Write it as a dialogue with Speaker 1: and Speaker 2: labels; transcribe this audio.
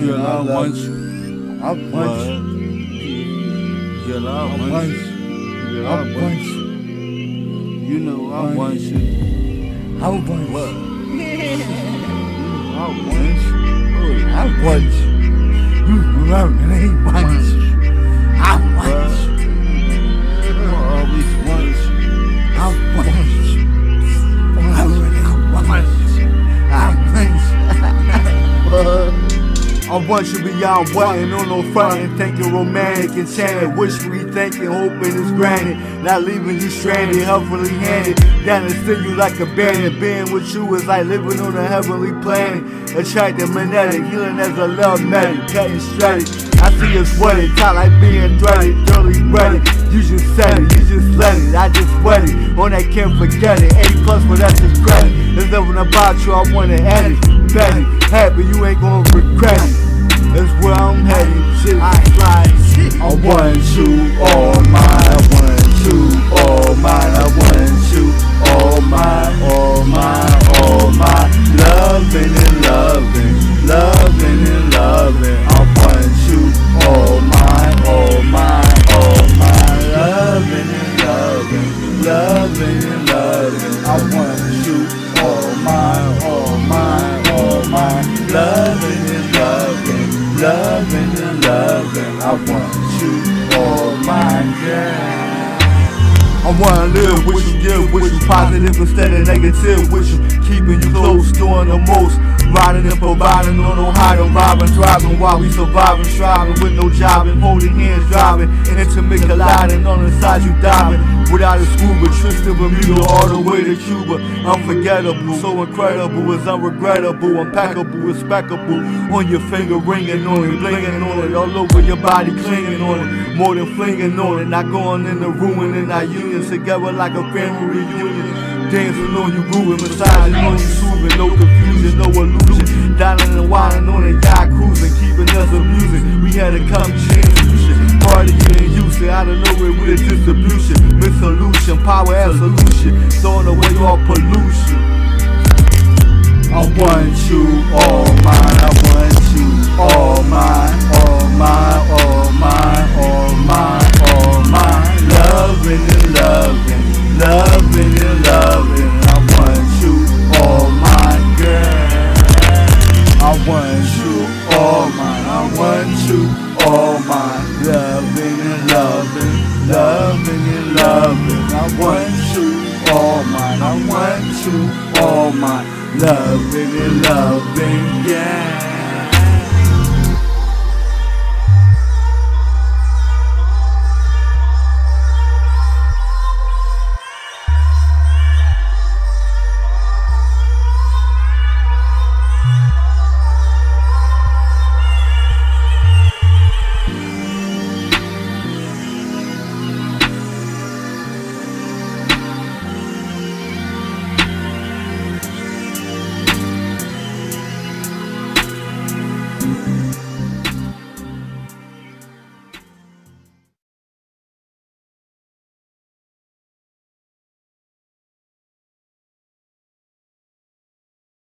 Speaker 1: you.
Speaker 2: you.
Speaker 1: I want
Speaker 2: What?
Speaker 1: you.
Speaker 2: I want you.
Speaker 1: you.
Speaker 2: Girl,
Speaker 1: I want you.
Speaker 2: know I
Speaker 1: Want
Speaker 2: want
Speaker 1: you. I want
Speaker 2: What?
Speaker 1: you.
Speaker 2: I want you.
Speaker 1: I want you. Me. I want I want you beyond wanting, on no frontin', thinking romantic and chanting, wishfully thinking, hoping it's granted, not leaving you stranded, helpfully handed, down to see you like a bandit, being with you is like living on a heavenly planet, attractive, magnetic, healing as a love medic, cutting straight. I see you sweating, tight like being threaded, dirty ready. You just said it, you just let it, I just wet it. On that can't forget it. A plus, but that's just credit. There's nothing about you, I wanna edit. Bet it, happy, you ain't gonna regret it. I wanna live with you, give with you, positive instead of negative with you, keeping you close, doing the most, riding and providing, on no hiding, robbing, driving while we surviving, striving with no jobbing, holding hands, driving, and intimate colliding, on the side you diving, without a scuba, Tristan Bermuda all the way to Cuba, unforgettable, so incredible, it's unregrettable, impeccable, respectable, on your finger ringing on it, blinging on it, all over your body clinging on it, more than flinging on it, not going in the ruin and our unions together like a family reunion. Dancing on you, grooving, massaging on you, soothing, no confusion, no illusion. Dining and whining on a yacht, cruising, keeping us amusing. We had a come solution, party used to out of nowhere with a distribution, with solution, power as solution, throwing away all pollution. Want you all my Loving and loving, loving and loving. I want you all mine, I want you all mine. Loving and loving, yeah.